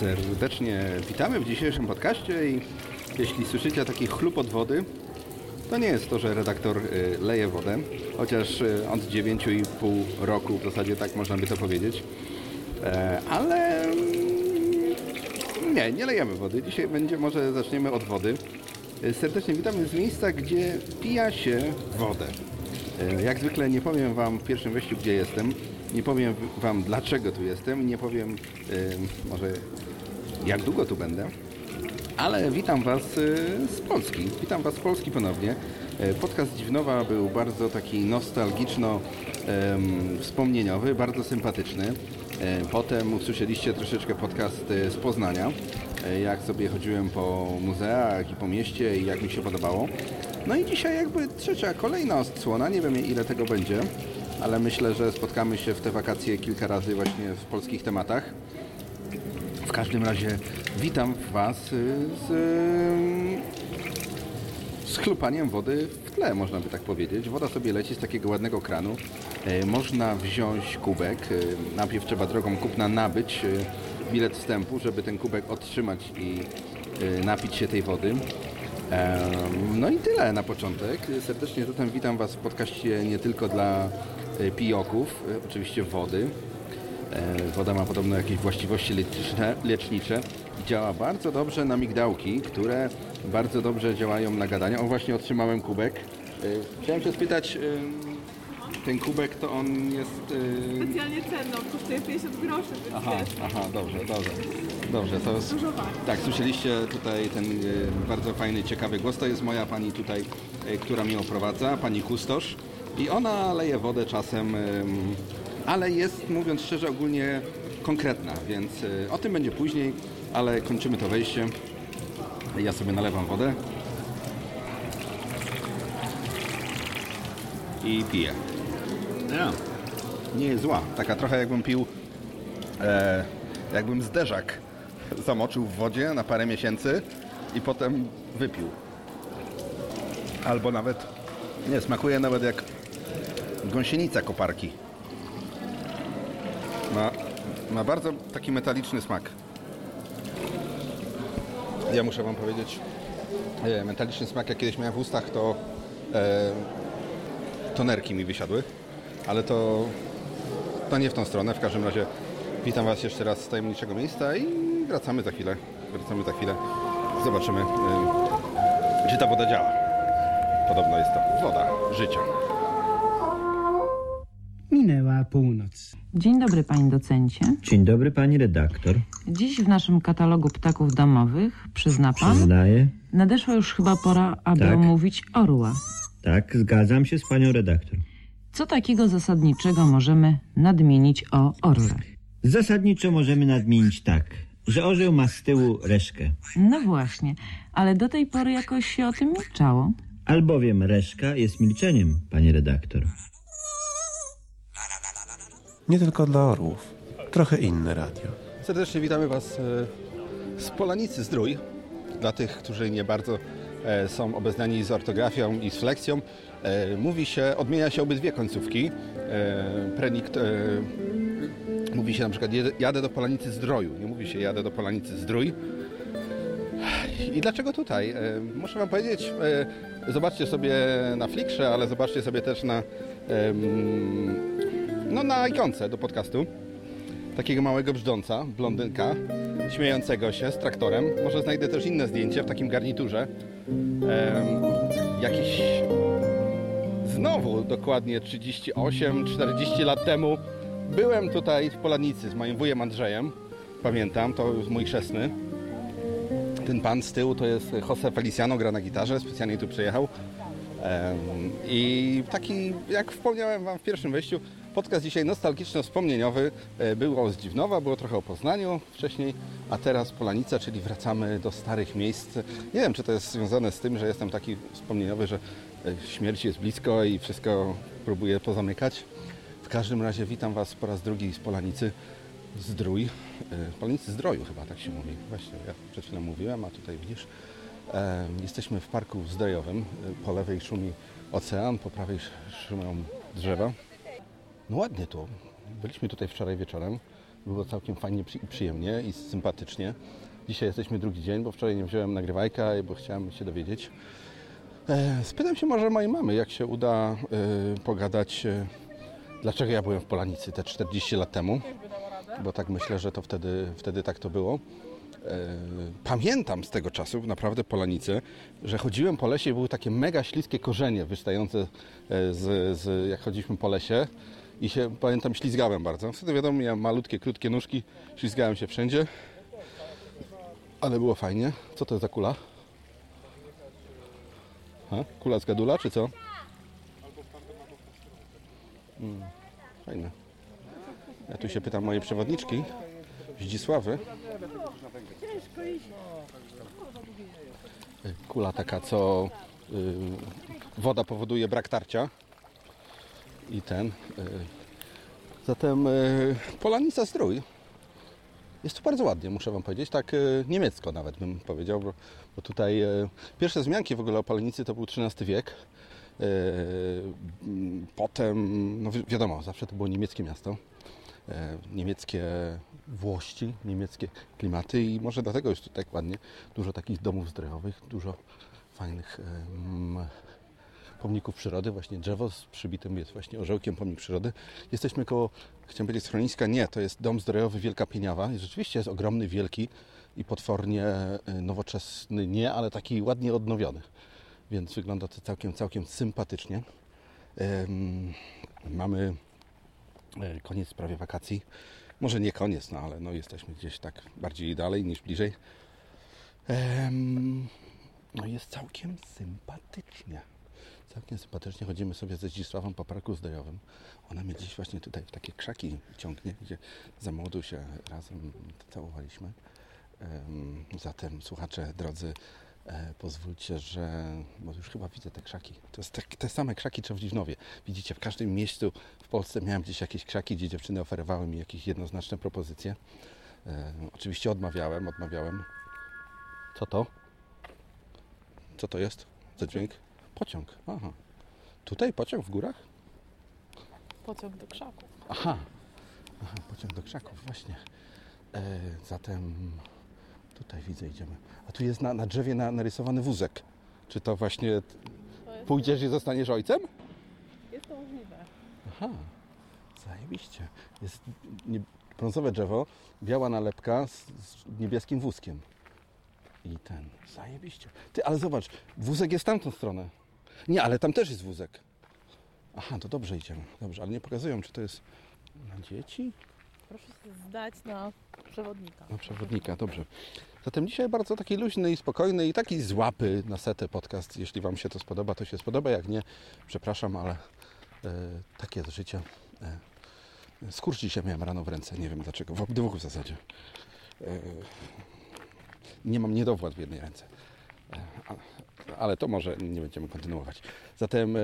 Serdecznie witamy w dzisiejszym podcaście i jeśli słyszycie taki chlup od wody, to nie jest to, że redaktor y, leje wodę, chociaż y, od 9,5 roku w zasadzie tak można by to powiedzieć. E, Ale mm, nie, nie lejemy wody. Dzisiaj będzie może zaczniemy od wody. E, Serdecznie witamy z miejsca, gdzie pija się wodę. E, Jak zwykle nie powiem Wam w pierwszym wejściu, gdzie jestem. Nie powiem Wam, dlaczego tu jestem. Nie powiem może, jak długo tu będę. Ale witam Was e, z Polski. Witam Was z Polski ponownie. E, Podcast Dziwnowa był bardzo taki nostalgiczno em, wspomnieniowy, bardzo sympatyczny. E, Potem usłyszeliście troszeczkę podcast z Poznania, jak sobie chodziłem po muzeach i po mieście i jak mi się podobało. No i dzisiaj jakby trzecia, kolejna odsłona, nie wiem ile tego będzie, ale myślę, że spotkamy się w te wakacje kilka razy właśnie w polskich tematach. W każdym razie witam Was y, z, y, z chlupaniem wody w tle, można by tak powiedzieć. Woda sobie leci z takiego ładnego kranu. E, Można wziąć kubek. e, Najpierw trzeba drogą kupna nabyć e, bilet wstępu, żeby ten kubek otrzymać i napić się tej wody. No i tyle na początek. Serdecznie zatem witam Was w podcaście nie tylko dla pijoków, oczywiście wody. E, Woda ma podobno jakieś właściwości lecznicze, lecznicze i działa bardzo dobrze na migdałki, które bardzo dobrze działają na gadanie. O, właśnie otrzymałem kubek. E, Chciałem się spytać, e, ten kubek to on jest... Specjalnie cenną, kosztuje 50 groszy, więc Aha, wiesz, aha, dobrze, dobrze. Dobrze, to jest... dużo. Tak, słyszeliście tutaj ten bardzo fajny, ciekawy głos. To jest moja pani tutaj, która mnie oprowadza, pani kustosz. I ona leje wodę czasem, em, ale jest, mówiąc szczerze, ogólnie konkretna, więc e, o tym będzie później, ale kończymy to wejście. Ja sobie nalewam wodę. I piję. Ja. Nie jest zła. Taka trochę jakbym pił e, jakbym zderzak zamoczył w wodzie na parę miesięcy i potem wypił. Albo nawet, nie, smakuje nawet jak gąsienica koparki. Ma, ma bardzo taki metaliczny smak. Ja muszę Wam powiedzieć, e, metaliczny smak jak kiedyś miałem w ustach, to e, tonerki mi wysiadły, ale to to nie w tą stronę. W każdym razie witam Was jeszcze raz z tajemniczego miejsca i wracamy za chwilę. Wracamy za chwilę. Zobaczymy, y, czy ta woda działa. Podobno jest to woda życia. Minęła północ. Dzień dobry, panie docencie. Dzień dobry, pani redaktor. Dziś w naszym katalogu ptaków domowych, przyzna pan, Przyznaję. nadeszła już chyba pora, aby Tak. omówić orła. Tak, zgadzam się z panią redaktor. Co takiego zasadniczego możemy nadmienić o orlach? Zasadniczo możemy nadmienić tak, że orzeł ma z tyłu reszkę, No właśnie, ale do tej pory jakoś się o tym milczało. albowiem reszka jest milczeniem, pani redaktor. Nie tylko dla orłów. Trochę inne radio. Serdecznie witamy Was e, z Polanicy Zdrój. Dla tych, którzy nie bardzo e, są obeznani z ortografią i z fleksją, e, mówi się, odmienia się obydwie końcówki. Prenikt mówi się na przykład jadę do Polanicy Zdroju, nie mówi się jadę do Polanicy Zdrój. I dlaczego tutaj? Muszę Wam powiedzieć, zobaczcie sobie na Flickrze, ale zobaczcie sobie też na, no, na ikonce do podcastu takiego małego brzdąca, blondynka, śmiejącego się z traktorem. Może znajdę też inne zdjęcie w takim garniturze. Em, jakiś znowu dokładnie 38-40 lat temu byłem tutaj w Polanicy z moim wujem Andrzejem. Pamiętam, to jest mój chrzestny. Ten pan z tyłu to jest Jose Feliciano, gra na gitarze, specjalnie tu przyjechał. I taki, jak wspomniałem Wam w pierwszym wejściu, podcast dzisiaj nostalgiczno-wspomnieniowy. E, Było z Dziwnowa, było trochę o Poznaniu wcześniej, a teraz Polanica, czyli wracamy do starych miejsc. Nie wiem, czy to jest związane z tym, że jestem taki wspomnieniowy, że e, śmierć jest blisko i wszystko próbuję pozamykać. W każdym razie witam Was po raz drugi z Polanicy. Zdrój. E, Polanicy Zdroju chyba tak się mówi. Właśnie, ja przed chwilą mówiłem, a tutaj widzisz. Jesteśmy w parku zdrojowym. Po lewej szumi ocean, po prawej sz- szumią drzewa. No ładnie tu. Byliśmy tutaj wczoraj wieczorem. Było całkiem fajnie i przyjemnie i sympatycznie. Dzisiaj jesteśmy drugi dzień, bo wczoraj nie wziąłem nagrywajka, bo chciałem się dowiedzieć. E, spytam się może mojej mamy, jak się uda e, pogadać, e, dlaczego ja byłem w Polanicy te 40 lat temu, bo tak myślę, że to wtedy, wtedy tak to było. Pamiętam z tego czasu, naprawdę Polanicy, że chodziłem po lesie i były takie mega śliskie korzenie wystające z, z jak chodziliśmy po lesie i się, pamiętam, ślizgałem bardzo. Wtedy wiadomo, miałem malutkie, krótkie nóżki, ślizgałem się wszędzie, ale było fajnie. Co to jest za kula? Ha? Kula z gadula, czy co? Mm, fajne. Ja tu się pytam mojej przewodniczki, Zdzisławy. Kula taka, co y, woda powoduje brak tarcia. I ten. Y, zatem y, Polanica Zdrój. Jest tu bardzo ładnie, muszę Wam powiedzieć. Tak y, niemiecko nawet bym powiedział, bo, bo tutaj pierwsze wzmianki w ogóle o Polanicy to był XIII wiek. Potem, no wi- wiadomo, zawsze to było niemieckie miasto. E, niemieckie włości, niemieckie klimaty i może dlatego jest tu tak ładnie. Dużo takich domów zdrojowych, dużo fajnych pomników przyrody. Właśnie drzewo z przybitym jest właśnie orzełkiem pomnik przyrody. Jesteśmy koło, chciałem powiedzieć schroniska, nie, to jest dom zdrojowy Wielka Pieniawa rzeczywiście jest ogromny, wielki i potwornie e, nowoczesny, nie, ale taki ładnie odnowiony. Więc wygląda to całkiem, całkiem sympatycznie. Em, mamy E, koniec prawie wakacji. Może nie koniec, no ale no jesteśmy gdzieś tak bardziej dalej niż bliżej. Em, no jest całkiem sympatycznie. Całkiem sympatycznie chodzimy sobie ze Zdzisławą po parku zdrojowym. Ona mnie gdzieś właśnie tutaj w takie krzaki ciągnie, gdzie za młodu się razem całowaliśmy. Em, Zatem słuchacze drodzy, e, pozwólcie, że bo już chyba widzę te krzaki. To jest tak, te same krzaki co w Dziwnowie. Widzicie, w każdym miejscu w Polsce miałem gdzieś jakieś krzaki, gdzie dziewczyny oferowały mi jakieś jednoznaczne propozycje. E, oczywiście odmawiałem, odmawiałem. Co to? Co to jest za dźwięk? Pociąg. Aha. Tutaj pociąg w górach? Pociąg do krzaków. Aha. Aha, pociąg do krzaków, właśnie. E, zatem tutaj widzę, idziemy. A tu jest na, na drzewie na, narysowany wózek. Czy to właśnie pójdziesz i zostaniesz ojcem? Jest to możliwe. Aha, zajebiście. Jest nie, brązowe drzewo, biała nalepka z, z niebieskim wózkiem. I ten, zajebiście. Ty, ale zobacz, wózek jest w tamtą stronę. Nie, ale tam też jest wózek. Aha, to dobrze idziemy. Dobrze, ale nie pokazują, czy to jest na dzieci? Proszę się zdać na przewodnika. Na przewodnika, dobrze. Zatem dzisiaj bardzo taki luźny i spokojny i taki z łapy na setę podcast. Jeśli Wam się to spodoba, to się spodoba. Jak nie, przepraszam, ale e, takie jest życie. E, skurcz dzisiaj miałem rano w ręce, nie wiem dlaczego, w obydwu w zasadzie. E, nie mam niedowład w jednej ręce. E, ale to może nie będziemy kontynuować. Zatem e,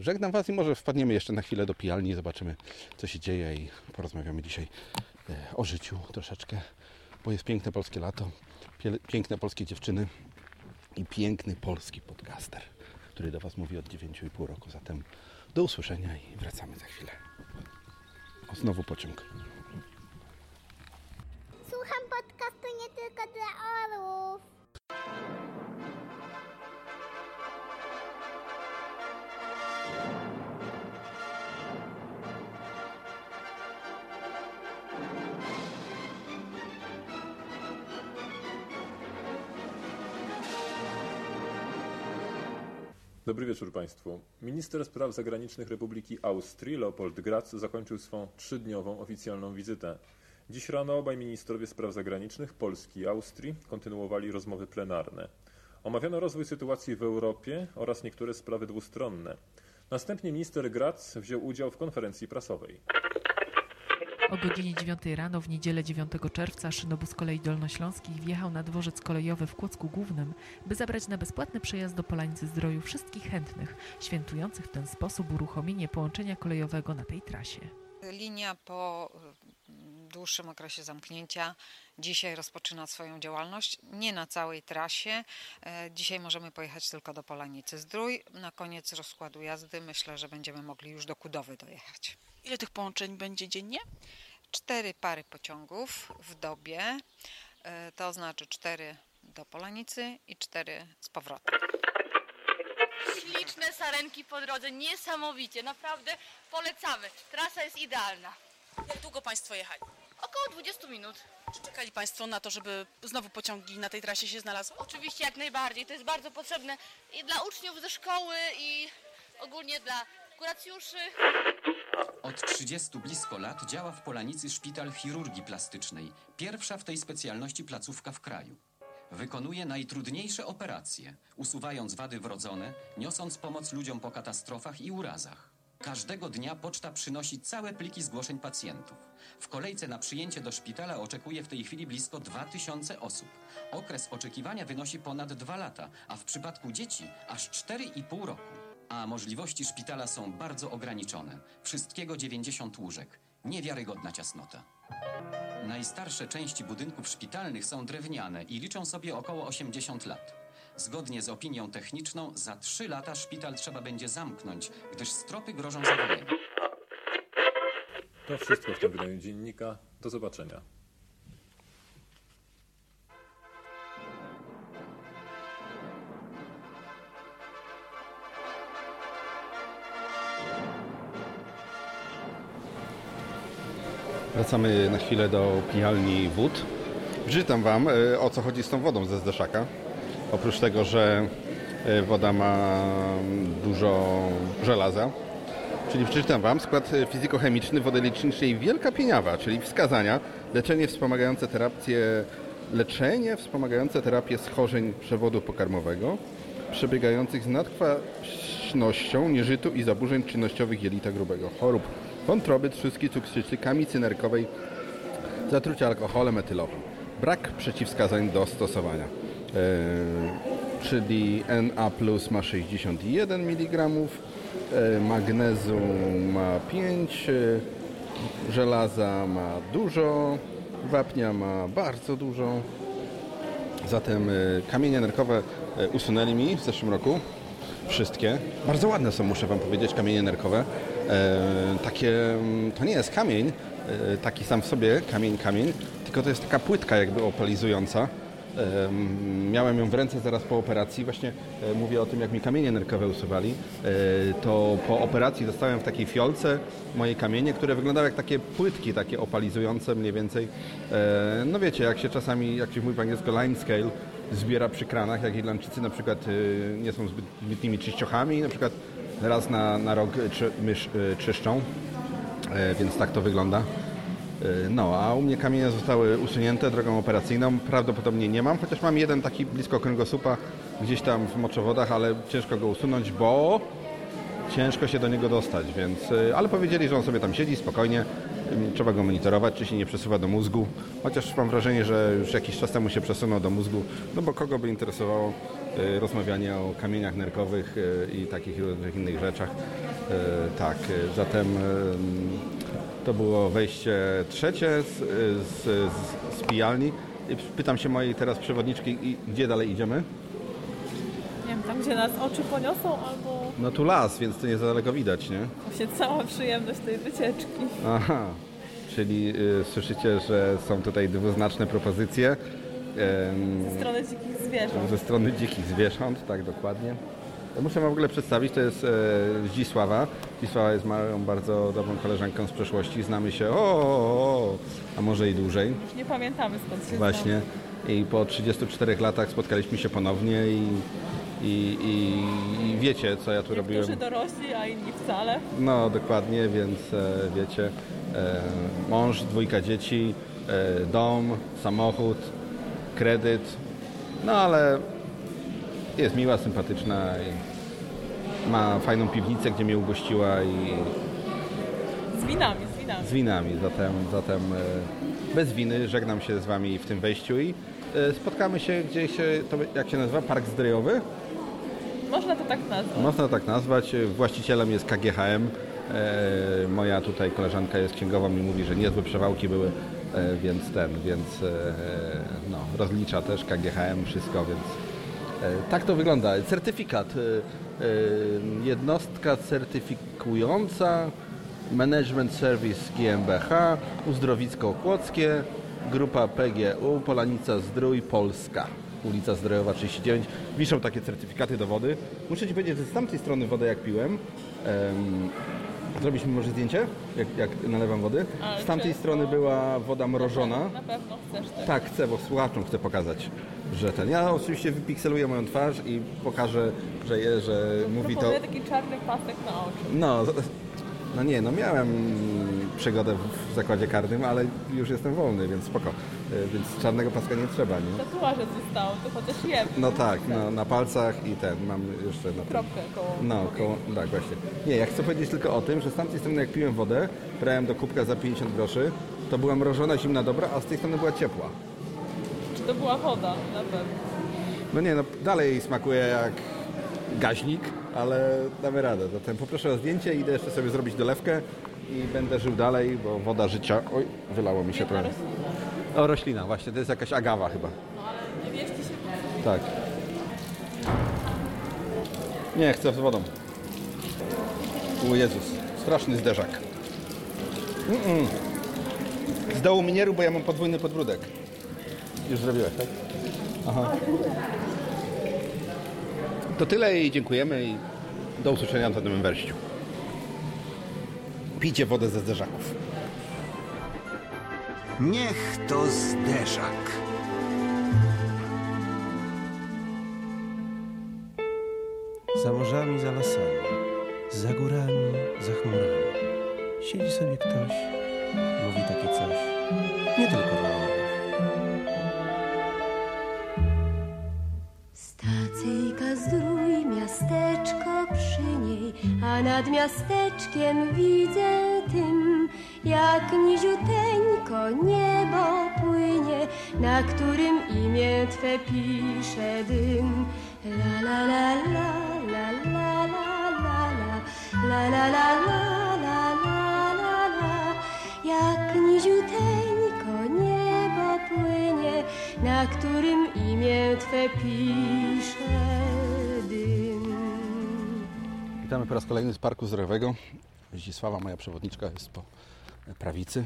żegnam Was i może wpadniemy jeszcze na chwilę do pijalni zobaczymy, co się dzieje i porozmawiamy dzisiaj e, o życiu troszeczkę, bo jest piękne polskie lato, piękne polskie dziewczyny i piękny polski podcaster, który do Was mówi od 9,5 roku. Zatem do usłyszenia i wracamy za chwilę. O, znowu pociąg. Dobry wieczór Państwu. Minister spraw zagranicznych Republiki Austrii Leopold Graz zakończył swą trzydniową oficjalną wizytę. Dziś rano obaj ministrowie spraw zagranicznych Polski i Austrii kontynuowali rozmowy plenarne. Omawiano rozwój sytuacji w Europie oraz niektóre sprawy dwustronne. Następnie minister Graz wziął udział w konferencji prasowej. O godzinie 9 rano w niedzielę 9 czerwca szynobus kolei dolnośląskich wjechał na dworzec kolejowy w Kłodzku Głównym, by zabrać na bezpłatny przejazd do Polańcy Zdroju wszystkich chętnych, świętujących w ten sposób uruchomienie połączenia kolejowego na tej trasie. Linia po mm, dłuższym okresie zamknięcia dzisiaj rozpoczyna swoją działalność. Nie na całej trasie. E, Dzisiaj możemy pojechać tylko do Polanicy Zdrój. Na koniec rozkładu jazdy myślę, że będziemy mogli już do Kudowy dojechać. Ile tych połączeń będzie dziennie? cztery pary pociągów w dobie, e, to znaczy cztery do Polanicy i cztery z powrotem. Śliczne sarenki po drodze, niesamowicie, naprawdę polecamy. Trasa jest idealna. Jak długo Państwo jechali? Około 20 minut. Czy czekali Państwo na to, żeby znowu pociągi na tej trasie się znalazły? Oczywiście jak najbardziej, to jest bardzo potrzebne i dla uczniów ze szkoły i ogólnie dla kuracjuszy. Od 30 blisko lat działa w Polanicy szpital chirurgii plastycznej, pierwsza w tej specjalności placówka w kraju. Wykonuje najtrudniejsze operacje, usuwając wady wrodzone, niosąc pomoc ludziom po katastrofach i urazach. Każdego dnia poczta przynosi całe pliki zgłoszeń pacjentów. W kolejce na przyjęcie do szpitala oczekuje w tej chwili blisko 2000 osób. Okres oczekiwania wynosi ponad 2 lata, a w przypadku dzieci aż 4,5 roku. A możliwości szpitala są bardzo ograniczone. Wszystkiego 90 łóżek. Niewiarygodna ciasnota. Najstarsze części budynków szpitalnych są drewniane i liczą sobie około 80 lat. Zgodnie z opinią techniczną, za 3 lata szpital trzeba będzie zamknąć, gdyż stropy grożą zawaleniem. To wszystko w tym wydaniu dziennika. Do zobaczenia. Wracamy na chwilę do pijalni wód. Przeczytam Wam, e, o co chodzi z tą wodą ze Zdeszaka. Oprócz tego, że e, woda ma dużo żelaza, czyli przeczytam Wam skład e, fizykochemiczny wody leczniczej Wielka Pieniawa, czyli wskazania, leczenie wspomagające terapię, leczenie wspomagające terapię schorzeń przewodu pokarmowego, przebiegających z nadkwaśnością, nieżytu i zaburzeń czynnościowych jelita grubego, chorób wątroby, trzustki, cukrzycy, kamicy nerkowej, zatrucia alkoholem etylowym. Brak przeciwwskazań do stosowania. E, czyli Na plus ma 61 mg, e, magnezu ma 5, e, żelaza ma dużo, wapnia ma bardzo dużo. Zatem e, kamienie nerkowe usunęli mi w zeszłym roku. Wszystkie. Bardzo ładne są, muszę Wam powiedzieć, kamienie nerkowe. E, takie, mm, to nie jest kamień, e, taki sam w sobie, kamień, kamień, tylko to jest taka płytka jakby opalizująca. E, mm, miałem ją w ręce zaraz po operacji, właśnie mówię o tym, jak mi kamienie nerkowe usuwali. To po operacji dostałem w takiej fiolce moje kamienie, które wyglądały jak takie płytki, takie opalizujące mniej więcej. No wiecie, jak się czasami, jak się mówi po angielsku line scale, zbiera przy kranach, jak Irlandczycy na przykład y, nie są zbyt, zbytnimi czyściochami, na przykład raz na, na rok mysz y, czyszczą, E, więc tak to wygląda. E, No, a u mnie kamienie zostały usunięte drogą operacyjną. Prawdopodobnie nie mam, chociaż mam jeden taki blisko kręgosłupa, gdzieś tam w moczowodach, ale ciężko go usunąć, bo ciężko się do niego dostać, więc, y, ale powiedzieli, że on sobie tam siedzi spokojnie, y, trzeba go monitorować, czy się nie przesuwa do mózgu, chociaż mam wrażenie, że już jakiś czas temu się przesunął do mózgu, no bo kogo by interesowało y, rozmawianie o kamieniach nerkowych y, i takich różnych innych rzeczach. Y, Tak, zatem to było wejście trzecie z, z, z, z pijalni. Pytam się mojej teraz przewodniczki, gdzie dalej idziemy? Tam gdzie nas oczy poniosą albo No tu las, więc to nie za daleko widać, nie? właśnie cała przyjemność tej wycieczki. Aha, czyli y, słyszycie, że są tutaj dwuznaczne propozycje em, Ze strony dzikich zwierząt. ze strony dzikich zwierząt, tak dokładnie. Muszę Wam w ogóle przedstawić, to jest e, Zdzisława. Zdzisława jest moją bardzo dobrą koleżanką z przeszłości, znamy się o, o, o a może i dłużej. Już nie pamiętamy skąd się Właśnie. I po 34 latach spotkaliśmy się ponownie i, i, i, i wiecie, co ja tu znamy. robiłem. Niektórzy dorośli, a inni wcale. No dokładnie, więc e, wiecie, e, mąż, dwójka dzieci, e, dom, samochód, kredyt, no ale jest miła, sympatyczna i ma fajną piwnicę, gdzie mnie ugościła i Z winami, z winami. z winami, zatem, zatem bez winy żegnam się z Wami w tym wejściu i spotkamy się gdzieś, e, to, jak się nazywa, Park Zdrojowy? Można to tak nazwać. Można tak nazwać. Właścicielem jest KGHM. E, moja tutaj koleżanka jest księgową i mówi, że niezłe przewałki były, e, więc ten, więc e, no, rozlicza też KGHM wszystko, więc e, tak to wygląda. Certyfikat. E, e, jednostka certyfikująca Management Service GmbH, Uzdrowisko Kłodzkie, Grupa PGU, Polanica Zdrój, Polska. Ulica Zdrojowa 39. Wiszą takie certyfikaty do wody. Muszę Ci powiedzieć, że z tamtej strony wodę jak piłem, em, zrobić mi może zdjęcie, jak, jak nalewam wody. Ale Z tamtej strony była woda mrożona. Na pewno chcesz też. Tak, chcę, bo słuchaczom chcę pokazać, że ten. Ja oczywiście wypikseluję moją twarz i pokażę, że, je, że mówi to. Taki czarny pasek na oczy. No, no nie, no miałem przygodę w zakładzie karnym, ale już jestem wolny, więc spoko. Y, Więc czarnego paska nie trzeba, nie? Tatuaże zostało, to chociaż jem. No tak, no, na palcach i ten, mam jeszcze na. Kropkę koło. No, koło, tak właśnie. Nie, ja chcę powiedzieć tylko o tym, że z tamtej strony jak piłem wodę, brałem do kubka za 50 groszy, to była mrożona, zimna, dobra, a z tej strony była ciepła. Czy to była woda? Na pewno. No nie, no dalej smakuje jak gaźnik, ale damy radę. Zatem poproszę o zdjęcie, idę jeszcze sobie zrobić dolewkę i będę żył dalej, bo woda życia... Oj, wylało mi się trochę. O, roślina, właśnie, to jest jakaś agawa chyba. No ale nie mieści się Tak. Nie, chcę z wodą. O Jezus, straszny zderzak. Mm-mm. Z dołu mi nie rób, bo ja mam podwójny podbródek. Już zrobiłeś, tak? Aha. To tyle i dziękujemy i do usłyszenia na nowym wejściu. Pijcie wodę ze zderzaków. Niech to zderzak. Za morzami, za lasami, za górami, za chmurami. Siedzi sobie ktoś, mówi takie coś. Nie tylko dla orłów. Miasteczkiem widzę tym, jak niziuteńko niebo płynie, na którym imię Twe pisze dym. La la la la la la la la la la la la la la la la jak niziuteńko niebo płynie, na którym imię Twe pisze. Witamy po raz kolejny z Parku Zdrowego. Zdzisława, moja przewodniczka, jest po prawicy.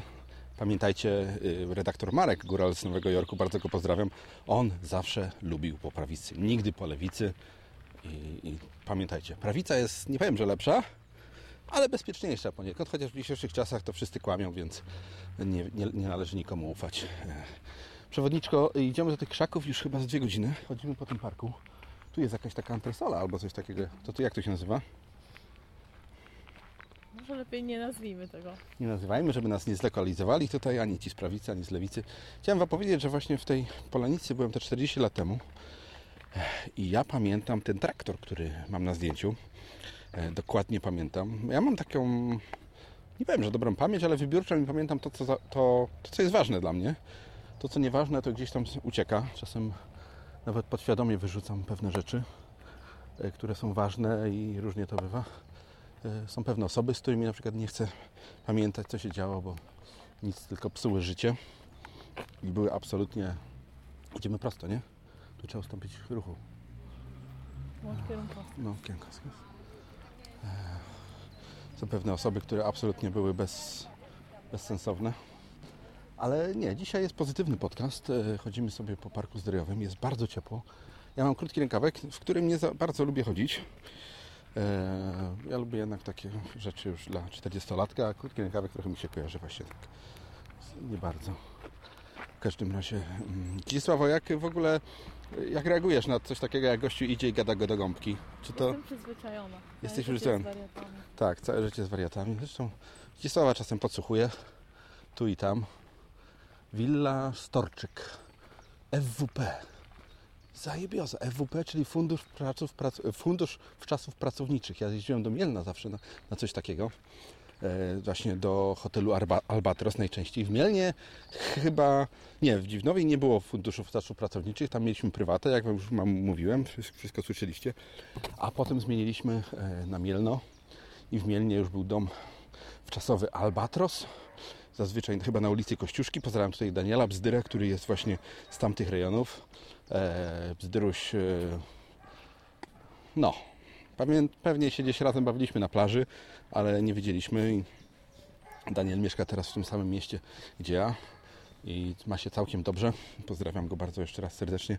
Pamiętajcie, y, redaktor Marek Góral z Nowego Jorku, bardzo go pozdrawiam. On zawsze lubił po prawicy, nigdy po lewicy. I, I pamiętajcie, prawica jest, nie powiem, że lepsza, ale bezpieczniejsza poniekąd, chociaż w dzisiejszych czasach to wszyscy kłamią, więc nie, nie, nie należy nikomu ufać. Przewodniczko, idziemy do tych krzaków już chyba z dwie godziny. Chodzimy po tym parku. Tu jest jakaś taka antresola albo coś takiego. To tu jak to się nazywa? Może lepiej nie nazwijmy tego. Nie nazywajmy, żeby nas nie zlokalizowali tutaj, ani ci z prawicy, ani z lewicy. Chciałem Wam powiedzieć, że właśnie w tej Polanicy byłem te 40 lat temu i ja pamiętam ten traktor, który mam na zdjęciu. E, Dokładnie pamiętam. Ja mam taką, nie powiem, że dobrą pamięć, ale wybiórczą i pamiętam to co, za, to, to, co jest ważne dla mnie. To, co nieważne, to gdzieś tam ucieka. Czasem nawet podświadomie wyrzucam pewne rzeczy, e, które są ważne i różnie to bywa. E, Są pewne osoby, z którymi na przykład nie chcę pamiętać, co się działo, bo nic tylko psuły życie i były absolutnie... Idziemy prosto, nie? Tu trzeba ustąpić ruchu. Masz kierunkowskaz. No. E, Są pewne osoby, które absolutnie były bez, bezsensowne. Ale nie, dzisiaj jest pozytywny podcast. E, Chodzimy sobie po parku zdrojowym. Jest bardzo ciepło. Ja mam krótki rękawek, w którym nie za bardzo lubię chodzić. E, Ja lubię jednak takie rzeczy już dla 40-latka, a krótki rękawek trochę mi się kojarzy właśnie tak. Nie bardzo. W każdym razie, mm, Zdzisławo, jak w ogóle, jak reagujesz na coś takiego, jak gościu idzie i gada go do gąbki? Czy to... Jestem przyzwyczajona. Jesteś przyzwyczajona. Tak, całe życie z wariatami. Zresztą Zdzisława czasem podsłuchuje, tu i tam. Willa Storczyk, FWP. Zajebioza. FWP, czyli Fundusz, Praców, Prac, Fundusz Wczasów Pracowniczych. Ja jeździłem do Mielna zawsze na, na coś takiego. E, właśnie do hotelu Arba, Albatros najczęściej. W Mielnie chyba, nie, w Dziwnowej nie było Funduszu Wczasów Pracowniczych. Tam mieliśmy prywatę, jak już mam, mówiłem. Wszystko, słyszeliście. A potem zmieniliśmy e, na Mielno i w Mielnie już był dom wczasowy Albatros. Zazwyczaj chyba na ulicy Kościuszki. Pozdrawiam tutaj Daniela Bzdyrę, który jest właśnie z tamtych rejonów. E, e, no, pewnie, pewnie się gdzieś razem bawiliśmy na plaży, ale nie widzieliśmy Daniel mieszka teraz w tym samym mieście, gdzie ja i ma się całkiem dobrze. Pozdrawiam go bardzo jeszcze raz serdecznie.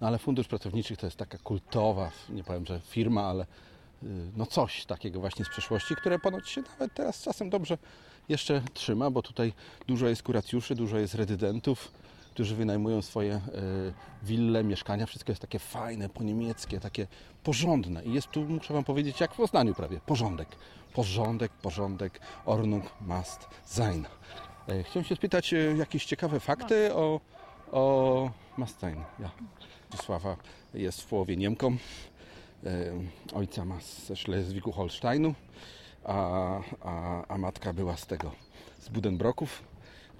No ale Fundusz Pracowniczych to jest taka kultowa, nie powiem, że firma, ale y, no coś takiego właśnie z przeszłości, które ponoć się nawet teraz czasem dobrze jeszcze trzyma, bo tutaj dużo jest kuracjuszy, dużo jest rezydentów, którzy wynajmują swoje y, wille, mieszkania. Wszystko jest takie fajne, po niemieckie, takie porządne. I jest tu, muszę Wam powiedzieć, jak w Poznaniu prawie, porządek. Porządek, porządek, Ordnung must sein. E, Chciałem się spytać e, jakieś ciekawe fakty o, o Mastein. Ja. Zdzisława jest w połowie Niemką. E, Ojca ma ze Szlezwigu-Holsteinu, a, a, a matka była z tego, z Budenbroków,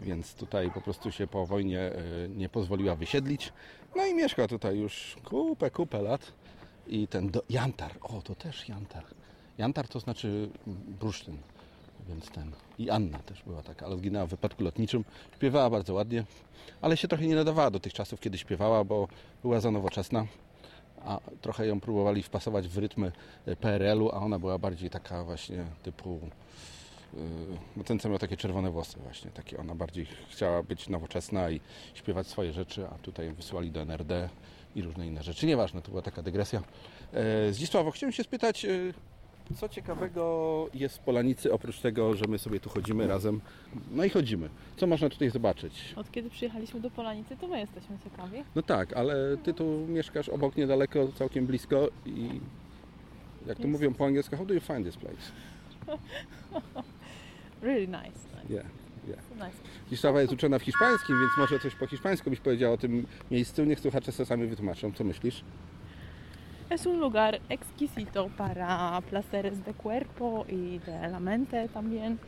więc tutaj po prostu się po wojnie e, nie pozwoliła wysiedlić. No i mieszka tutaj już kupę, kupę lat. I ten do, Jantar, o to też Jantar. Jantar to znaczy bursztyn, więc ten. I Anna też była taka, ale zginęła w wypadku lotniczym. Śpiewała bardzo ładnie, ale się trochę nie nadawała do tych czasów, kiedy śpiewała, bo była za nowoczesna. A trochę ją próbowali wpasować w rytmy PRL-u, a ona była bardziej taka właśnie typu. No ten, co miał takie czerwone włosy właśnie, takie ona bardziej chciała być nowoczesna i śpiewać swoje rzeczy, a tutaj ją wysłali do NRD i różne inne rzeczy. Nieważne, to była taka dygresja. E, Zdzisławo, chciałem się spytać, e, co ciekawego jest w Polanicy, oprócz tego, że my sobie tu chodzimy razem, no i chodzimy. Co można tutaj zobaczyć? Od kiedy przyjechaliśmy do Polanicy, to my jesteśmy ciekawi. No tak, ale ty tu mieszkasz obok, niedaleko, całkiem blisko i jak to Jest. mówią po angielsku, how do you find this place? Really nice. nice. Yeah, yeah. nice. Jest uczona w hiszpańskim, więc może coś po hiszpańsku byś powiedziała o tym miejscu. Niech słuchacze sobie sami wytłumaczą. Co myślisz? Es un lugar exquisito para placeres de cuerpo y de la mente también.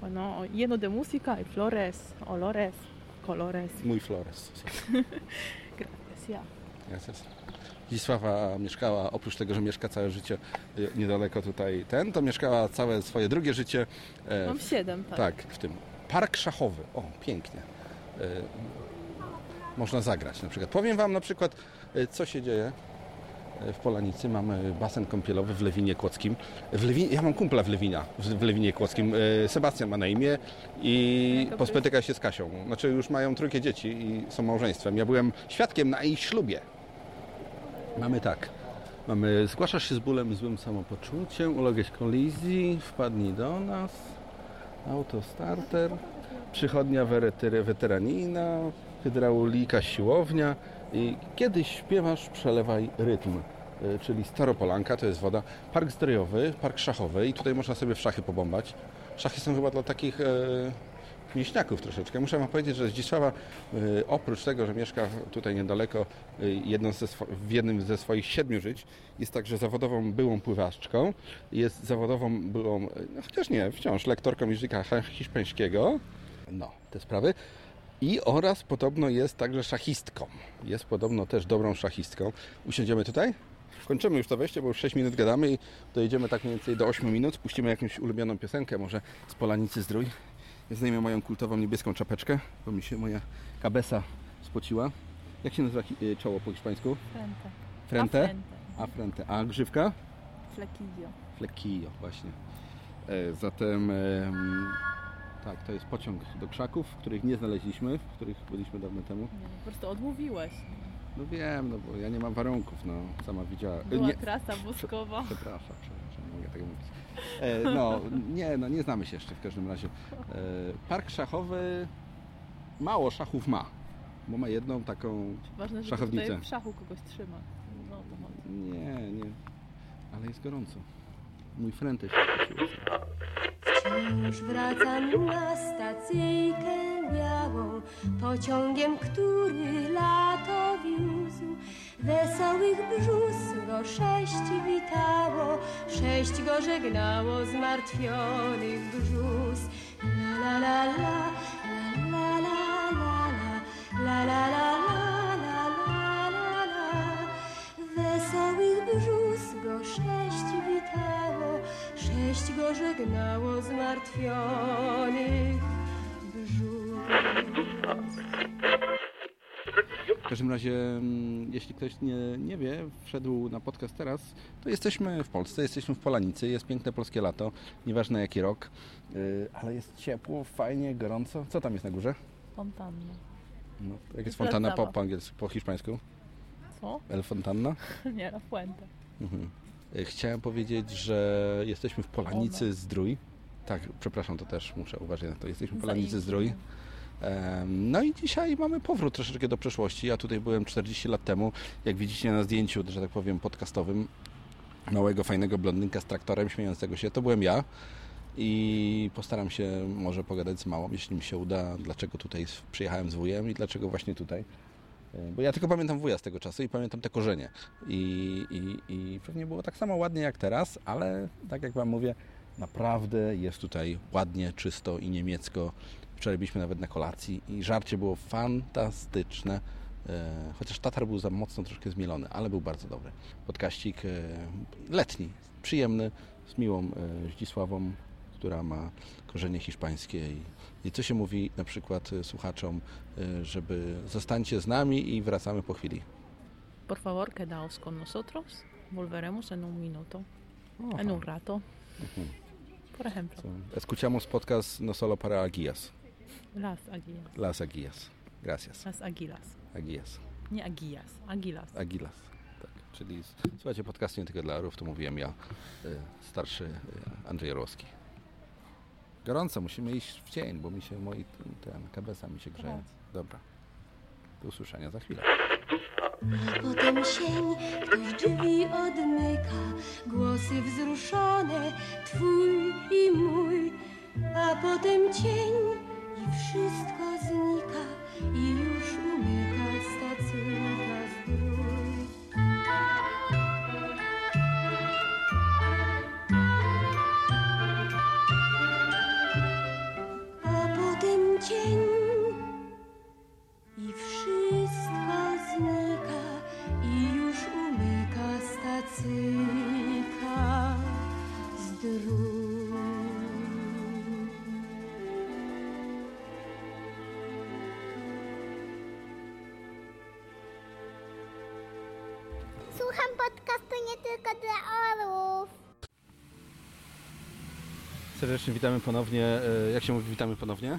Bueno, lleno de música y flores, olores, colores. Mój Flores. Gracias. ja. Zdzisława mieszkała, oprócz tego, że mieszka całe życie y, niedaleko tutaj ten, to mieszkała całe swoje drugie życie. e, Mam siedem, tak. Tak, w tym. Park szachowy. O, pięknie. E, Można zagrać na przykład. Powiem Wam na przykład, e, co się dzieje e, w Polanicy. Mamy basen kąpielowy w Lewinie Kłodzkim. W Lewi... Ja mam kumpla w Lewinia, w Lewinie Kłodzkim. Sebastian ma na imię i pospotyka się z Kasią. Znaczy już mają trójkę dzieci i są małżeństwem. Ja byłem świadkiem na ich ślubie. Mamy tak. Mamy, zgłaszasz się z bólem i złym samopoczuciem, uległeś kolizji, wpadnij do nas, autostarter, przychodnia weteranina, hydraulika, siłownia. I kiedy śpiewasz, przelewaj rytm, y, czyli Staropolanka, to jest woda, park zdrojowy, park szachowy. I tutaj można sobie w szachy pobombać. Szachy są chyba dla takich e, mięśniaków troszeczkę. Muszę Wam powiedzieć, że Zdzisława y, oprócz tego, że mieszka tutaj niedaleko y, w jednym ze swoich siedmiu żyć, jest także zawodową byłą pływaczką, jest zawodową byłą, y, no chociaż nie, wciąż lektorką języka hiszpańskiego. No, te sprawy. I oraz podobno jest także szachistką. Jest podobno też dobrą szachistką. Usiądziemy tutaj? Kończymy już to wejście, bo już 6 minut gadamy i dojedziemy tak mniej więcej do 8 minut. Puścimy jakąś ulubioną piosenkę, może z Polanicy Zdrój. Ja zdejmę moją kultową niebieską czapeczkę, bo mi się moja kabesa spociła. Jak się nazywa y, czoło po hiszpańsku? Frente. Frente? A frente. A grzywka? Flequillo. Flequillo, właśnie. E, zatem em, tak, to jest pociąg do krzaków, których nie znaleźliśmy, w których byliśmy dawno temu. Nie, po prostu odmówiłeś. No wiem, no bo ja nie mam warunków, no sama widziała. Była nie, trasa woskowa. Przepraszam, przepraszam, mogę tego mówić. E, no, nie, no nie znamy się jeszcze w każdym razie. E, park szachowy mało szachów ma, bo ma jedną taką Ważne, że szachownicę. tutaj w szachu kogoś trzyma. No to. Nie, nie, ale jest gorąco. Mój frente się. Wciąż wracam na stacyjkę białą, pociągiem, który lato wiózł. Wesołych brzus go sześć witało, sześć go żegnało zmartwionych brzus. La la la la, la la la la, la la la la, la la la. Wesołych brzus go sześć witało, sześć go żegnało zmartwionych brzus. każdym razie, mm, jeśli ktoś nie, nie wie, wszedł na podcast teraz, to jesteśmy w Polsce, jesteśmy w Polanicy, jest piękne polskie lato, nieważne jaki rok, yy, ale jest ciepło, fajnie, gorąco. Co tam jest na górze? Fontanna. No, jak jest fontanna po, po angielsku, po hiszpańsku? Co? El Fontanna? Nie, La Fuente. Mhm. Y, Chciałem powiedzieć, że jesteśmy w Polanicy Zdrój. Tak, przepraszam, to też muszę uważać na to. Jesteśmy w Polanicy Zdrój. No i dzisiaj mamy powrót troszeczkę do przeszłości. Ja tutaj byłem 40 lat temu, jak widzicie na zdjęciu, że tak powiem, podcastowym, małego, fajnego blondynka z traktorem śmiejącego się. To byłem ja. I postaram się może pogadać z małą, jeśli mi się uda, dlaczego tutaj przyjechałem z wujem i dlaczego właśnie tutaj. Bo ja tylko pamiętam wuja z tego czasu i pamiętam te korzenie. I, i, I pewnie było tak samo ładnie jak teraz, ale tak jak Wam mówię, naprawdę jest tutaj ładnie, czysto i niemiecko. Wczoraj byliśmy nawet na kolacji i żarcie było fantastyczne. E, Chociaż Tatar był za mocno troszkę zmielony, ale był bardzo dobry. Podkaścik e, letni, przyjemny, z miłą e, Zdzisławą, która ma korzenie hiszpańskie. I, co się mówi na przykład słuchaczom, żeby zostańcie z nami i wracamy po chwili. Por favor, quedaos con nosotros. Volveremos en un minuto. En un rato. Mhm. Por ejemplo, Escuchamos podcast no solo para aguías. Las aguilas. Las aguías. Gracias. Las aguilas. Aguías. Nie aguilas, aguilas. Agilas. Tak, czyli słuchajcie, podcastu nie tylko dla orów, to mówiłem ja, y, starszy y, Andrzej Orłowski. Gorąco, musimy iść w cień, bo mi się moi ten kabesa mi się grzeje. Dobra. Do usłyszenia za chwilę. A potem sień, ktoś drzwi odmyka, głosy wzruszone, twój i mój. A potem cień i wszystko znika i już Serdecznie witamy ponownie. e, Jak się mówi witamy ponownie?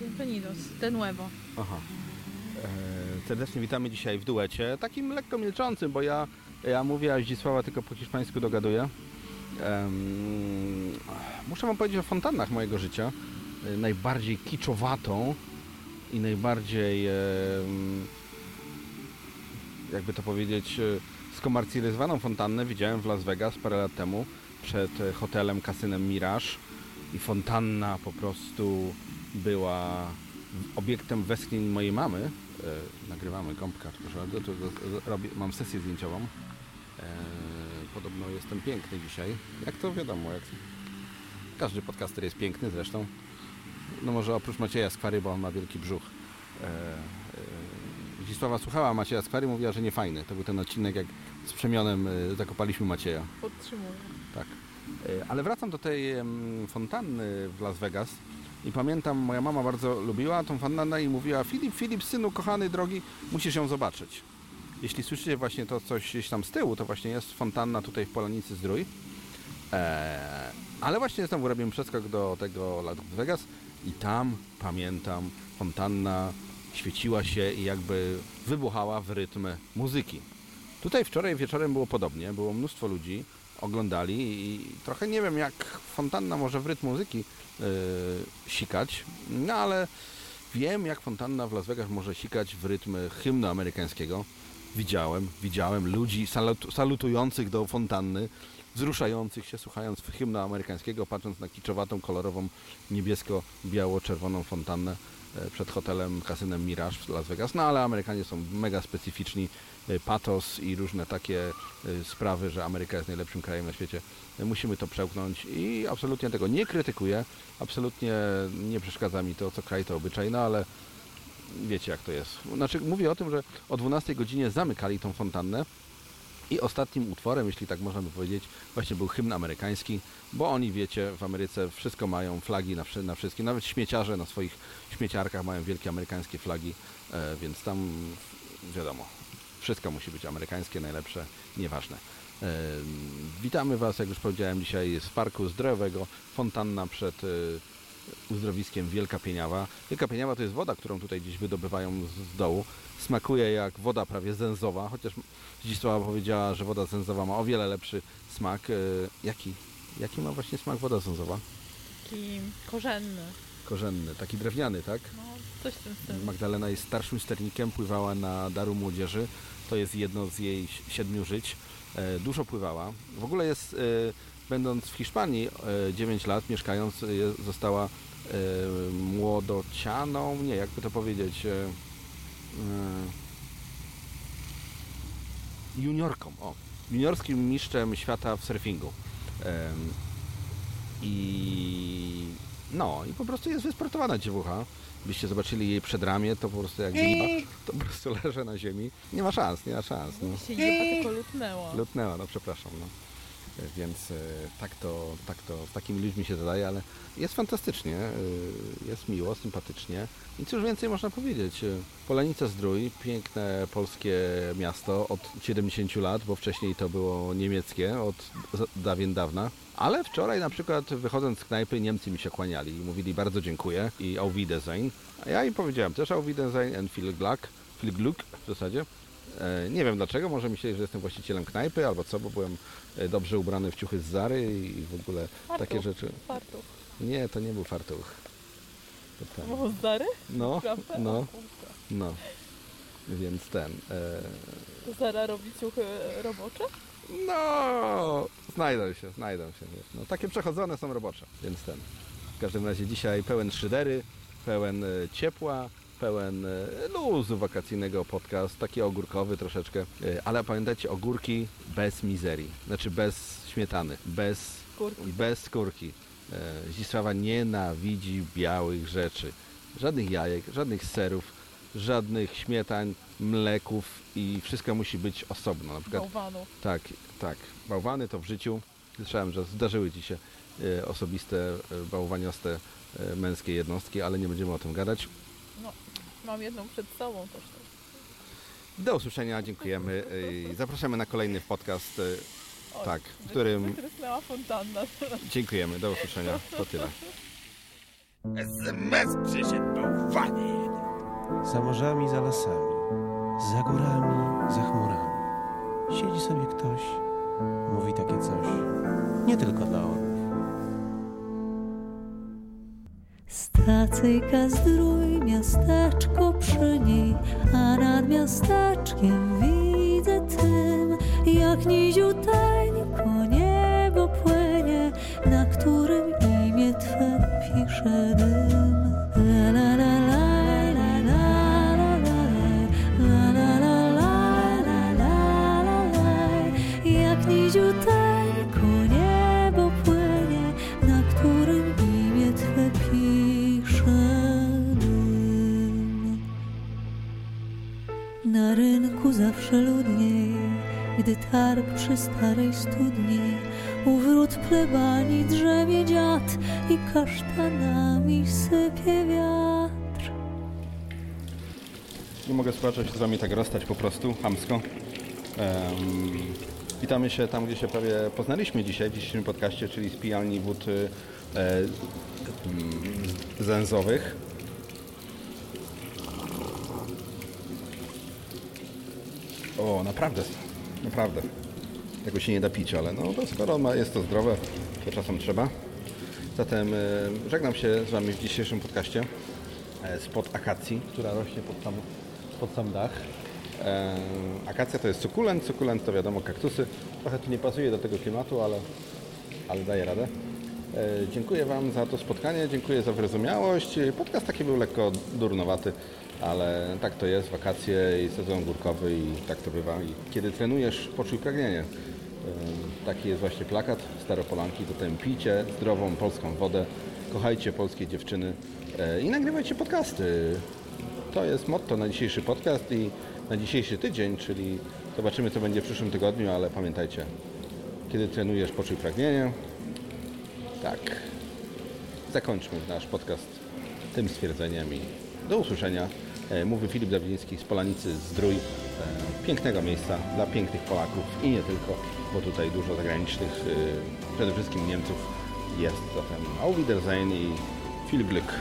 Bienvenidos de nuevo. Aha. E, Serdecznie witamy dzisiaj w duecie, takim lekko milczącym, bo ja, ja mówię, a Zdzisława tylko po hiszpańsku dogaduje. Em, muszę Wam powiedzieć o fontannach mojego życia. E, Najbardziej kiczowatą i najbardziej, jakby to powiedzieć, skomercjalizowaną fontannę widziałem w Las Vegas parę lat temu przed e, hotelem, kasynem Mirage i fontanna po prostu była obiektem westchnień mojej mamy. E, nagrywamy gąbka, proszę robię, mam sesję zdjęciową. E, podobno jestem piękny dzisiaj. Jak to wiadomo, jak każdy podcaster jest piękny zresztą. No może oprócz Macieja Skwary, bo on ma wielki brzuch. E, e, słuchała Macieja Skwary, mówiła, że nie fajny. To był ten odcinek, jak z Przemionem e, zakopaliśmy Macieja. Podtrzymuję. Tak. E, Ale wracam do tej fontanny w Las Vegas i pamiętam, moja mama bardzo lubiła tą fontannę i mówiła Filip, Filip, synu kochany, drogi, musisz ją zobaczyć. Jeśli słyszycie właśnie to coś gdzieś tam z tyłu, to właśnie jest fontanna tutaj w Polanicy Zdrój. Eee, ale właśnie znowu robimy przeskok do tego Las Vegas i tam pamiętam fontanna świeciła się i jakby wybuchała w rytm muzyki. Tutaj wczoraj wieczorem było podobnie, było mnóstwo ludzi, oglądali i trochę nie wiem jak fontanna może w rytm muzyki yy, sikać, no ale wiem jak fontanna w Las Vegas może sikać w rytm hymnu amerykańskiego. Widziałem, widziałem ludzi salut, salutujących do fontanny, wzruszających się słuchając hymnu amerykańskiego, patrząc na kiczowatą, kolorową, niebiesko-biało-czerwoną fontannę e, przed hotelem, kasynem Mirage w Las Vegas. No ale Amerykanie są mega specyficzni, patos i różne takie e, sprawy, że Ameryka jest najlepszym krajem na świecie. Musimy to przełknąć i absolutnie tego nie krytykuję, absolutnie nie przeszkadza mi to, co kraj, to obyczaj, no ale wiecie jak to jest. Znaczy mówię o tym, że o 12 godzinie zamykali tą fontannę i ostatnim utworem, jeśli tak można by powiedzieć, właśnie był hymn amerykański, bo oni, wiecie, w Ameryce wszystko mają, flagi na, na wszystkim, nawet śmieciarze na swoich śmieciarkach mają wielkie amerykańskie flagi, e, więc tam wiadomo, wszystko musi być amerykańskie, najlepsze, nieważne. Witamy Was, jak już powiedziałem, dzisiaj z Parku Zdrowego, fontanna przed e, uzdrowiskiem Wielka Pieniawa. Wielka Pieniawa to jest woda, którą tutaj gdzieś wydobywają z, z dołu. Smakuje jak woda prawie zęzowa, chociaż Zdzisława powiedziała, że woda zęzowa ma o wiele lepszy smak. E, Jaki? Jaki ma właśnie smak woda zęzowa? Taki korzenny. Korzenny, taki drewniany, tak? No, coś w tym stylu. Magdalena jest starszym sternikiem, pływała na Daru Młodzieży. To jest jedno z jej si- siedmiu żyć. E, Dużo pływała. W ogóle jest, e, będąc w Hiszpanii e, 9 lat, mieszkając, e, została e, młodocianą, nie, jakby to powiedzieć, e, e, juniorką, o, juniorskim mistrzem świata w surfingu. I no, i po prostu jest wysportowana dziewucha. Byście zobaczyli jej przedramię, to po prostu jak gliba, to po prostu leży na ziemi. Nie ma szans, nie ma szans. No. Się jeba tylko lutnęła. Lutnęła, no przepraszam. No. Więc e, tak to, tak to z takimi ludźmi się zadaje, ale jest fantastycznie, e, jest miło, sympatycznie. I cóż więcej można powiedzieć. E, Polenica Zdrój, piękne polskie miasto od 70 lat, bo wcześniej to było niemieckie od dawien dawna. Ale wczoraj na przykład wychodząc z knajpy Niemcy mi się kłaniali i mówili bardzo dziękuję i auf Wiedersehen. A ja im powiedziałem też auf Wiedersehen and viel Glück, viel Glück w zasadzie. E, Nie wiem dlaczego, może myśleli, że jestem właścicielem knajpy albo co, bo byłem e, dobrze ubrany w ciuchy z Zary i w ogóle Fartuch, takie rzeczy. Fartuch. Nie, to nie był fartuch. To. Było z Zary? No, Prawda? no, no. Więc ten. E, Zara robi ciuchy robocze? No, znajdą się, znajdą się. No, takie przechodzone są robocze, więc ten. W każdym razie dzisiaj pełen szydery, pełen e, ciepła, pełen e, luzu wakacyjnego podcast, taki ogórkowy troszeczkę, e, ale pamiętajcie, ogórki bez mizerii, znaczy bez śmietany, bez, Skórki. bez skórki. Zdzisława nienawidzi białych rzeczy. Żadnych jajek, żadnych serów, żadnych śmietań, mleków i wszystko musi być osobno. Na przykład Bałwanów. tak, tak. Bałwany to w życiu. Słyszałem, że zdarzyły Ci się e, osobiste, e, bałwanioste e, męskie jednostki, ale nie będziemy o tym gadać. No, mam jedną przed sobą też. Do usłyszenia, dziękujemy. Zapraszamy na kolejny podcast. e, O, Tak, w którym Wytrysnęła fontanna. dziękujemy. Do usłyszenia. To tyle. SMS przyszedł bałwanie. Za morzami, za lasami, za górami, za chmurami. Siedzi sobie ktoś, mówi takie coś. Nie tylko dla orłów. Stacyjka zdrój, miasteczko przy niej, a nad miasteczkiem widzę tym, jak niziuteńko niebo płynie, na którym imię Twe pisze dym. Na rynku zawsze ludniej, gdy targ przy starej studni, u wrót plebanii drzemie dziad i kasztanami sypie wiatr. Nie mogę spaczać z Wami tak rozstać po prostu, hamsko. Em, witamy się tam, gdzie się prawie poznaliśmy dzisiaj, w dzisiejszym podcaście, czyli z pijalni wód y, e, mm, zęzowych. O, naprawdę, naprawdę. Tego się nie da pić, ale no to skoro ma, jest to zdrowe, to czasem trzeba. Zatem y, żegnam się z Wami w dzisiejszym podcaście e, spod akacji, która rośnie pod sam, pod sam dach. E, akacja to jest sukulent, sukulent to wiadomo kaktusy. Trochę tu nie pasuje do tego klimatu, ale, ale daje radę. E, dziękuję Wam za to spotkanie, dziękuję za wyrozumiałość. Podcast taki był lekko durnowaty, ale tak to jest, wakacje i sezon górkowy i tak to bywa. I kiedy trenujesz, poczuj pragnienie. Taki jest właśnie plakat Staropolanki. Zatem pijcie zdrową polską wodę, kochajcie polskie dziewczyny e, i nagrywajcie podcasty. To jest motto na dzisiejszy podcast i na dzisiejszy tydzień, czyli zobaczymy co będzie w przyszłym tygodniu, ale pamiętajcie, kiedy trenujesz, poczuj pragnienie. Tak. Zakończmy nasz podcast tym stwierdzeniem i do usłyszenia. E, Mówi Filip Dawidziński z Polanicy Zdrój. E, Pięknego miejsca dla pięknych Polaków i nie tylko, bo tutaj dużo zagranicznych, e, przede wszystkim Niemców jest. Zatem Auf Wiedersehen i viel Glück.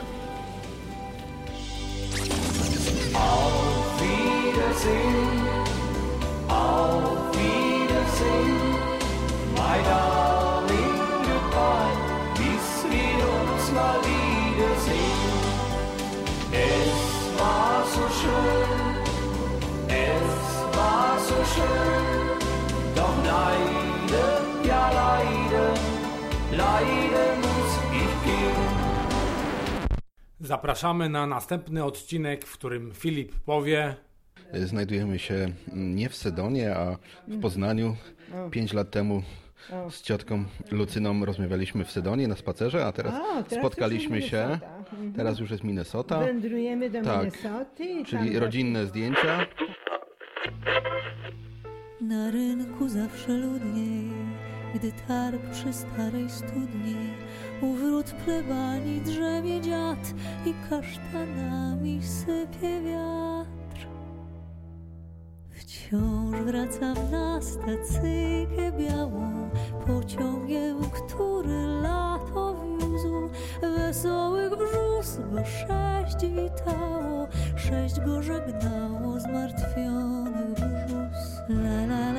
Zapraszamy na następny odcinek, w którym Filip powie. Znajdujemy się nie w Sedonie, a w Poznaniu. Pięć lat temu z ciotką Lucyną rozmawialiśmy w Sedonie na spacerze, a teraz, A, teraz spotkaliśmy się. Mhm. Teraz już jest Minnesota. Wędrujemy do Tak. Minnesoty. Czyli tam rodzinne zdjęcia. Na rynku zawsze ludniej, gdy targ przy starej studni, u wrót plebanii drzemie dziad i kasztanami sypie wiatr. Wciąż wracam na stacyjkę białą, pociągiem, który lato wiózł. Wesołych brzus go sześć witało, sześć go żegnało zmartwionych brzus. La la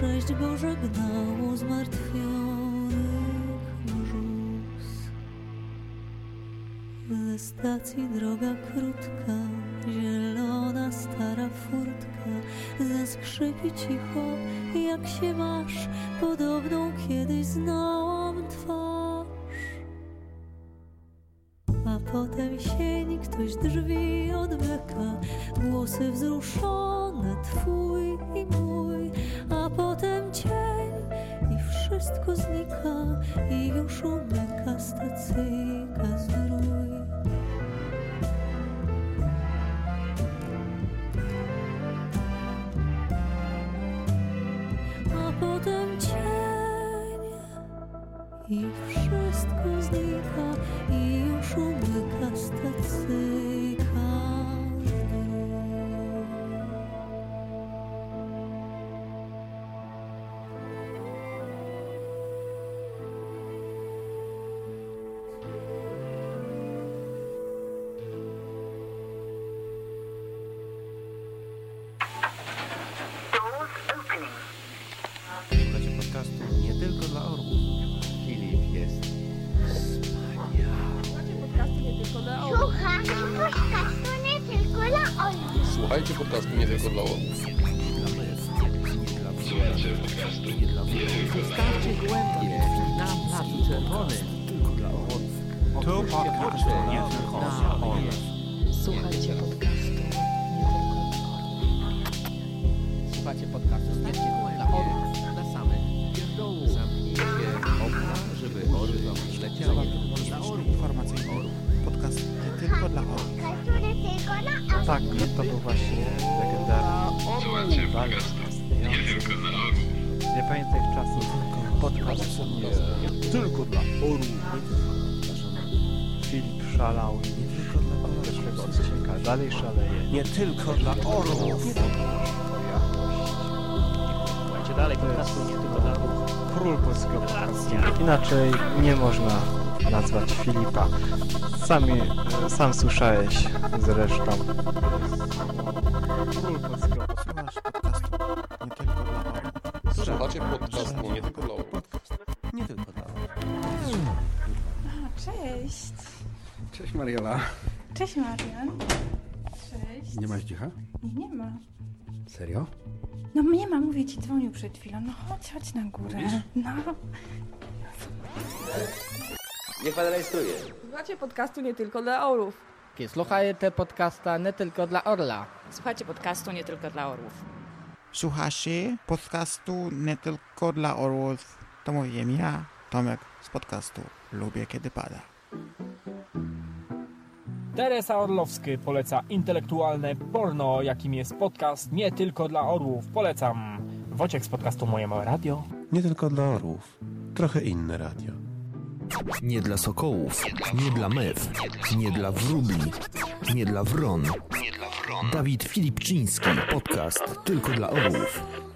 sześć go żegnało zmartwionych brzus. Ze stacji droga krótka, zielona stara furtka, zaskrzypi cicho, jak się masz, podobną kiedyś znałam twarz. A potem sień ktoś drzwi odmyka, głosy wzruszone, twój i mój, wszystko znika i już umyka stacyjka zdrój. A potem cień i wszystko znika i już umyka stacyjka tylko dla orłów. Słuchajcie dalej podcastu nie tylko dla orłów. Król polskiego podcastu. Inaczej nie można nazwać Filipa. Sami, e, sam słyszałeś zresztą. Król polskiego Słuchacie podcastu nie tylko dla orłów. Nie tylko dla orłów. Cześć. Cześć Mariola. Cześć Marian. Nie masz dzicha? Nie, nie ma. Serio? No nie ma, mówię ci, dzwonił przed chwilą. No chodź, chodź na górę. No. Niech pan rejestruje. Słuchajcie podcastu nie tylko dla orłów. Słuchajcie podcasta nie tylko dla orla. Słuchajcie podcastu nie tylko dla orłów. Słuchacie podcastu nie tylko dla orłów. To mówię ja, Tomek z podcastu Lubię Kiedy Pada. Teresa Orlowski poleca intelektualne porno, jakim jest podcast nie tylko dla orłów. Polecam Wojciech z podcastu Moje Małe Radio. Nie tylko dla orłów. Trochę inne radio. Nie dla sokołów, nie dla mew, nie dla wróbli, nie dla wron. Dawid Filipczyński, podcast tylko dla orłów.